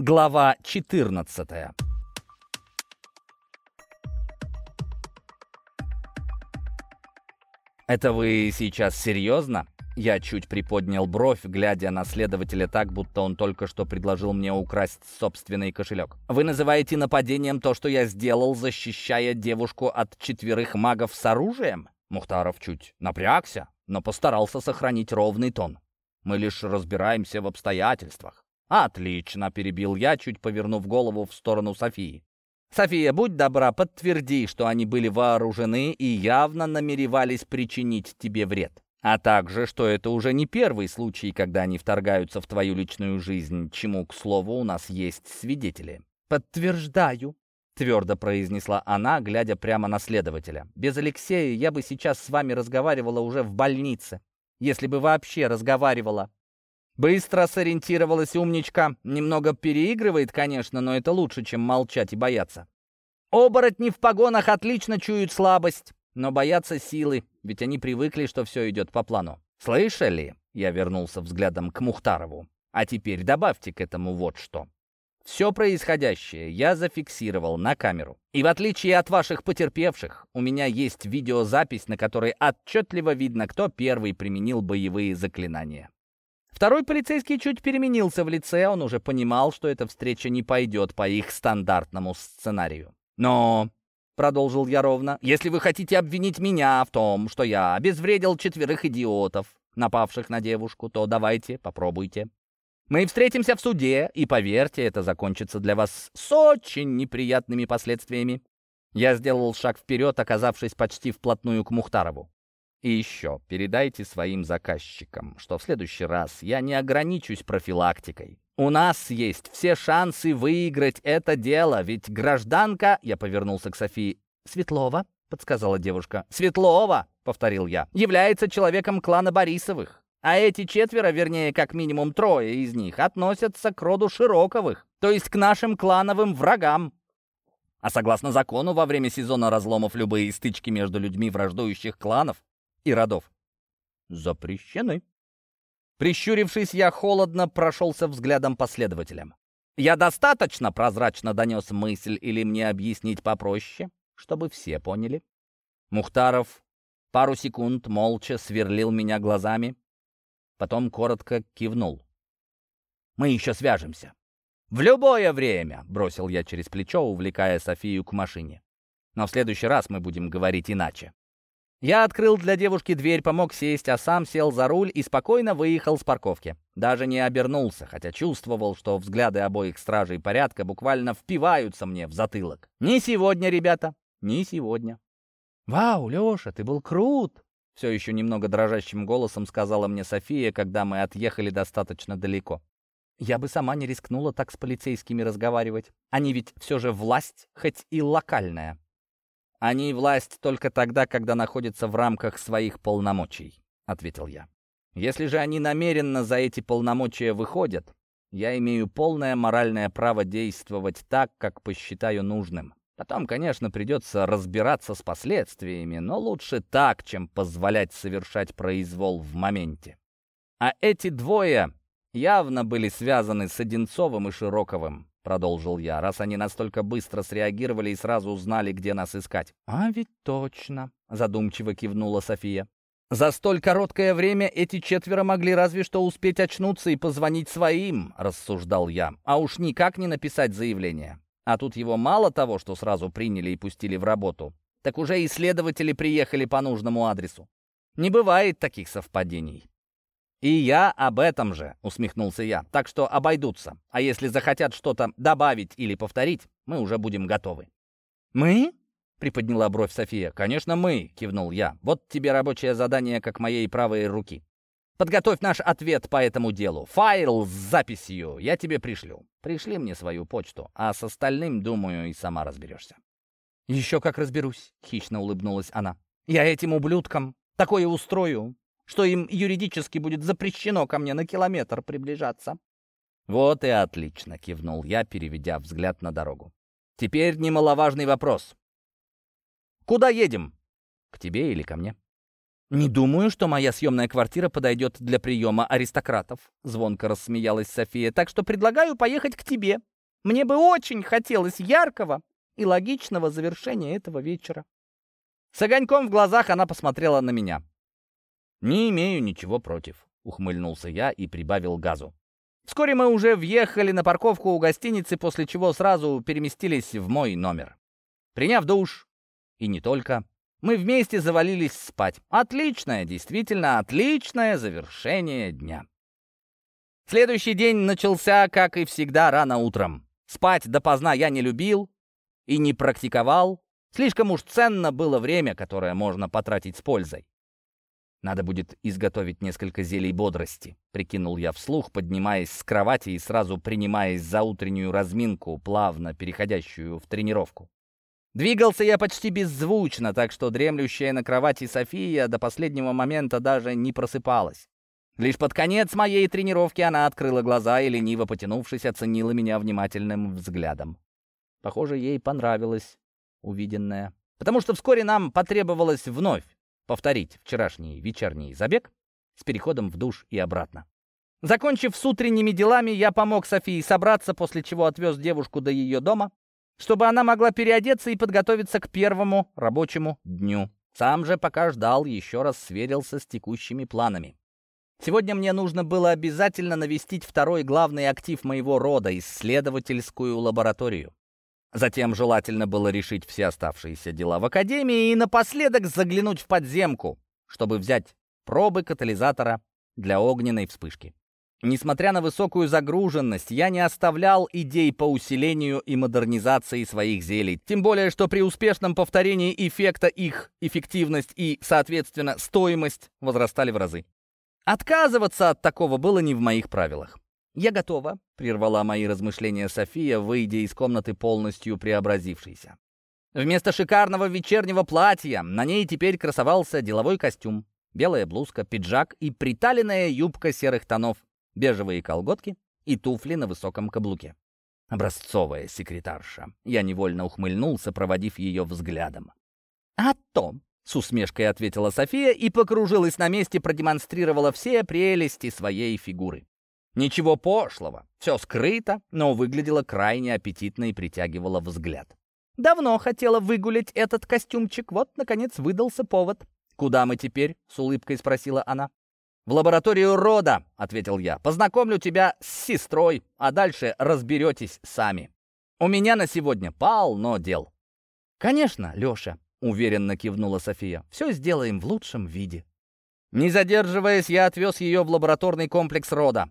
Глава 14 «Это вы сейчас серьезно?» Я чуть приподнял бровь, глядя на следователя так, будто он только что предложил мне украсть собственный кошелек. «Вы называете нападением то, что я сделал, защищая девушку от четверых магов с оружием?» Мухтаров чуть напрягся, но постарался сохранить ровный тон. «Мы лишь разбираемся в обстоятельствах». «Отлично», — перебил я, чуть повернув голову в сторону Софии. «София, будь добра, подтверди, что они были вооружены и явно намеревались причинить тебе вред». А также, что это уже не первый случай, когда они вторгаются в твою личную жизнь, чему, к слову, у нас есть свидетели. «Подтверждаю», — твердо произнесла она, глядя прямо на следователя. «Без Алексея я бы сейчас с вами разговаривала уже в больнице, если бы вообще разговаривала». Быстро сориентировалась умничка. Немного переигрывает, конечно, но это лучше, чем молчать и бояться. Оборотни в погонах отлично чуют слабость но боятся силы, ведь они привыкли, что все идет по плану. «Слышали?» — я вернулся взглядом к Мухтарову. «А теперь добавьте к этому вот что. Все происходящее я зафиксировал на камеру. И в отличие от ваших потерпевших, у меня есть видеозапись, на которой отчетливо видно, кто первый применил боевые заклинания. Второй полицейский чуть переменился в лице, он уже понимал, что эта встреча не пойдет по их стандартному сценарию. Но продолжил я ровно, «если вы хотите обвинить меня в том, что я обезвредил четверых идиотов, напавших на девушку, то давайте, попробуйте. Мы встретимся в суде, и, поверьте, это закончится для вас с очень неприятными последствиями». Я сделал шаг вперед, оказавшись почти вплотную к Мухтарову. И еще передайте своим заказчикам, что в следующий раз я не ограничусь профилактикой. У нас есть все шансы выиграть это дело, ведь гражданка...» Я повернулся к Софии. «Светлова?» — подсказала девушка. «Светлова!» — повторил я. «Является человеком клана Борисовых. А эти четверо, вернее, как минимум трое из них, относятся к роду Широковых, то есть к нашим клановым врагам. А согласно закону, во время сезона разломов любые стычки между людьми враждующих кланов и родов запрещены. Прищурившись, я холодно прошелся взглядом последователям. Я достаточно прозрачно донес мысль или мне объяснить попроще, чтобы все поняли? Мухтаров пару секунд молча сверлил меня глазами, потом коротко кивнул. «Мы еще свяжемся». «В любое время!» — бросил я через плечо, увлекая Софию к машине. «Но в следующий раз мы будем говорить иначе». Я открыл для девушки дверь, помог сесть, а сам сел за руль и спокойно выехал с парковки. Даже не обернулся, хотя чувствовал, что взгляды обоих стражей порядка буквально впиваются мне в затылок. Не сегодня, ребята, не сегодня. «Вау, Леша, ты был крут!» Все еще немного дрожащим голосом сказала мне София, когда мы отъехали достаточно далеко. Я бы сама не рискнула так с полицейскими разговаривать. Они ведь все же власть, хоть и локальная. «Они власть только тогда, когда находятся в рамках своих полномочий», — ответил я. «Если же они намеренно за эти полномочия выходят, я имею полное моральное право действовать так, как посчитаю нужным. Потом, конечно, придется разбираться с последствиями, но лучше так, чем позволять совершать произвол в моменте. А эти двое явно были связаны с Одинцовым и Широковым продолжил я, раз они настолько быстро среагировали и сразу узнали, где нас искать. «А ведь точно», — задумчиво кивнула София. «За столь короткое время эти четверо могли разве что успеть очнуться и позвонить своим», — рассуждал я, «а уж никак не написать заявление. А тут его мало того, что сразу приняли и пустили в работу, так уже исследователи приехали по нужному адресу. Не бывает таких совпадений. «И я об этом же», — усмехнулся я. «Так что обойдутся. А если захотят что-то добавить или повторить, мы уже будем готовы». «Мы?» — приподняла бровь София. «Конечно, мы», — кивнул я. «Вот тебе рабочее задание, как моей правой руки. Подготовь наш ответ по этому делу. Файл с записью я тебе пришлю. Пришли мне свою почту, а с остальным, думаю, и сама разберешься». «Еще как разберусь», — хищно улыбнулась она. «Я этим ублюдкам такое устрою, что им юридически будет запрещено ко мне на километр приближаться». «Вот и отлично», — кивнул я, переведя взгляд на дорогу. «Теперь немаловажный вопрос. Куда едем? К тебе или ко мне?» «Не думаю, что моя съемная квартира подойдет для приема аристократов», — звонко рассмеялась София, «так что предлагаю поехать к тебе. Мне бы очень хотелось яркого и логичного завершения этого вечера». С огоньком в глазах она посмотрела на меня. «Не имею ничего против», — ухмыльнулся я и прибавил газу. Вскоре мы уже въехали на парковку у гостиницы, после чего сразу переместились в мой номер. Приняв душ, и не только, мы вместе завалились спать. Отличное, действительно отличное завершение дня. Следующий день начался, как и всегда, рано утром. Спать допоздна я не любил и не практиковал. Слишком уж ценно было время, которое можно потратить с пользой. Надо будет изготовить несколько зелий бодрости, прикинул я вслух, поднимаясь с кровати и сразу принимаясь за утреннюю разминку, плавно переходящую в тренировку. Двигался я почти беззвучно, так что дремлющая на кровати София до последнего момента даже не просыпалась. Лишь под конец моей тренировки она открыла глаза и, лениво потянувшись, оценила меня внимательным взглядом. Похоже, ей понравилось увиденное, потому что вскоре нам потребовалось вновь повторить вчерашний вечерний забег с переходом в душ и обратно. Закончив с утренними делами, я помог Софии собраться, после чего отвез девушку до ее дома, чтобы она могла переодеться и подготовиться к первому рабочему дню. Сам же пока ждал, еще раз сверился с текущими планами. Сегодня мне нужно было обязательно навестить второй главный актив моего рода — исследовательскую лабораторию. Затем желательно было решить все оставшиеся дела в Академии и напоследок заглянуть в подземку, чтобы взять пробы катализатора для огненной вспышки. Несмотря на высокую загруженность, я не оставлял идей по усилению и модернизации своих зелий. Тем более, что при успешном повторении эффекта их эффективность и, соответственно, стоимость возрастали в разы. Отказываться от такого было не в моих правилах. «Я готова», — прервала мои размышления София, выйдя из комнаты полностью преобразившейся. Вместо шикарного вечернего платья на ней теперь красовался деловой костюм, белая блузка, пиджак и приталенная юбка серых тонов, бежевые колготки и туфли на высоком каблуке. Образцовая секретарша. Я невольно ухмыльнулся, проводив ее взглядом. «А то!» — с усмешкой ответила София и покружилась на месте, продемонстрировала все прелести своей фигуры. Ничего пошлого, все скрыто, но выглядело крайне аппетитно и притягивало взгляд. «Давно хотела выгулять этот костюмчик, вот, наконец, выдался повод». «Куда мы теперь?» — с улыбкой спросила она. «В лабораторию рода», — ответил я. «Познакомлю тебя с сестрой, а дальше разберетесь сами. У меня на сегодня полно дел». «Конечно, Леша», — уверенно кивнула София. «Все сделаем в лучшем виде». Не задерживаясь, я отвез ее в лабораторный комплекс рода.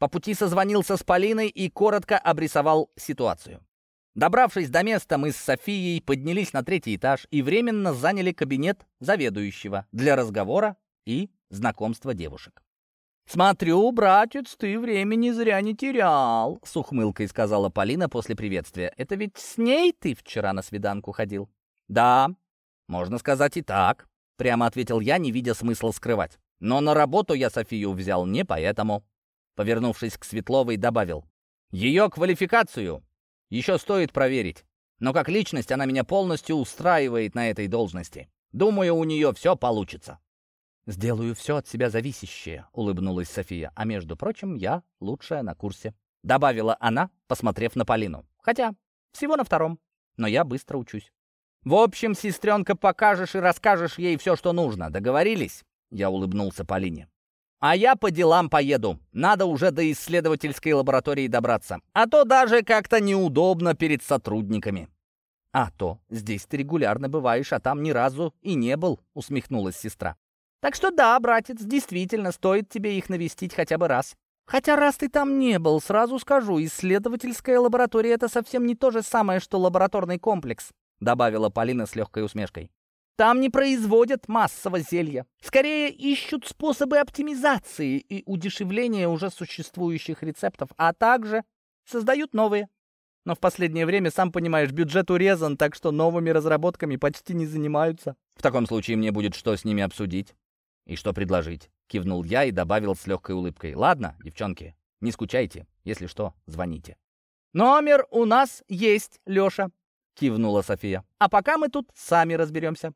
По пути созвонился с Полиной и коротко обрисовал ситуацию. Добравшись до места, мы с Софией поднялись на третий этаж и временно заняли кабинет заведующего для разговора и знакомства девушек. «Смотрю, братец, ты времени зря не терял», — с ухмылкой сказала Полина после приветствия. «Это ведь с ней ты вчера на свиданку ходил?» «Да, можно сказать и так», — прямо ответил я, не видя смысла скрывать. «Но на работу я Софию взял не поэтому». Повернувшись к Светловой, добавил. «Ее квалификацию еще стоит проверить. Но как личность она меня полностью устраивает на этой должности. Думаю, у нее все получится». «Сделаю все от себя зависящее», — улыбнулась София. «А между прочим, я лучшая на курсе», — добавила она, посмотрев на Полину. «Хотя всего на втором, но я быстро учусь». «В общем, сестренка, покажешь и расскажешь ей все, что нужно. Договорились?» Я улыбнулся Полине. А я по делам поеду. Надо уже до исследовательской лаборатории добраться. А то даже как-то неудобно перед сотрудниками. А то, здесь ты регулярно бываешь, а там ни разу и не был, усмехнулась сестра. Так что да, братец, действительно, стоит тебе их навестить хотя бы раз. Хотя раз ты там не был, сразу скажу, исследовательская лаборатория — это совсем не то же самое, что лабораторный комплекс, добавила Полина с легкой усмешкой. Там не производят массово зелья. Скорее ищут способы оптимизации и удешевления уже существующих рецептов, а также создают новые. Но в последнее время, сам понимаешь, бюджет урезан, так что новыми разработками почти не занимаются. В таком случае мне будет что с ними обсудить и что предложить. Кивнул я и добавил с легкой улыбкой. Ладно, девчонки, не скучайте. Если что, звоните. Номер у нас есть, Леша, кивнула София. А пока мы тут сами разберемся.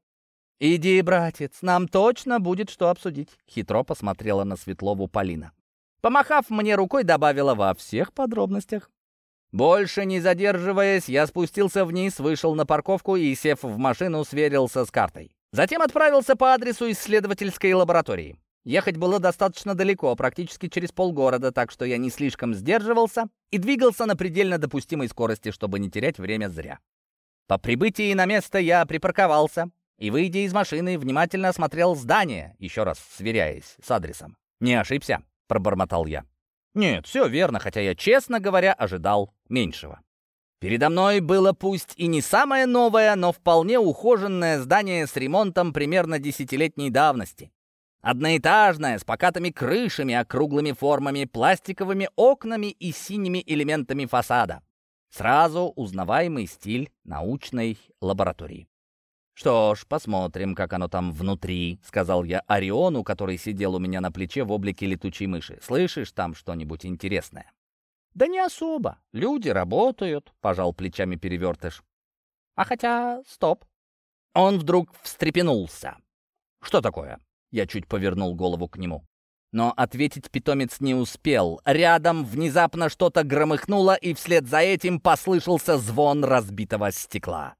«Иди, братец, нам точно будет что обсудить», — хитро посмотрела на Светлову Полина. Помахав мне рукой, добавила во всех подробностях. Больше не задерживаясь, я спустился вниз, вышел на парковку и, сев в машину, сверился с картой. Затем отправился по адресу исследовательской лаборатории. Ехать было достаточно далеко, практически через полгорода, так что я не слишком сдерживался и двигался на предельно допустимой скорости, чтобы не терять время зря. По прибытии на место я припарковался и, выйдя из машины, внимательно осмотрел здание, еще раз сверяясь с адресом. «Не ошибся», — пробормотал я. «Нет, все верно, хотя я, честно говоря, ожидал меньшего». Передо мной было пусть и не самое новое, но вполне ухоженное здание с ремонтом примерно десятилетней давности. Одноэтажное, с покатыми крышами, округлыми формами, пластиковыми окнами и синими элементами фасада. Сразу узнаваемый стиль научной лаборатории. «Что ж, посмотрим, как оно там внутри», — сказал я Ориону, который сидел у меня на плече в облике летучей мыши. «Слышишь там что-нибудь интересное?» «Да не особо. Люди работают», — пожал плечами перевертыш. «А хотя... стоп». Он вдруг встрепенулся. «Что такое?» Я чуть повернул голову к нему. Но ответить питомец не успел. Рядом внезапно что-то громыхнуло, и вслед за этим послышался звон разбитого стекла.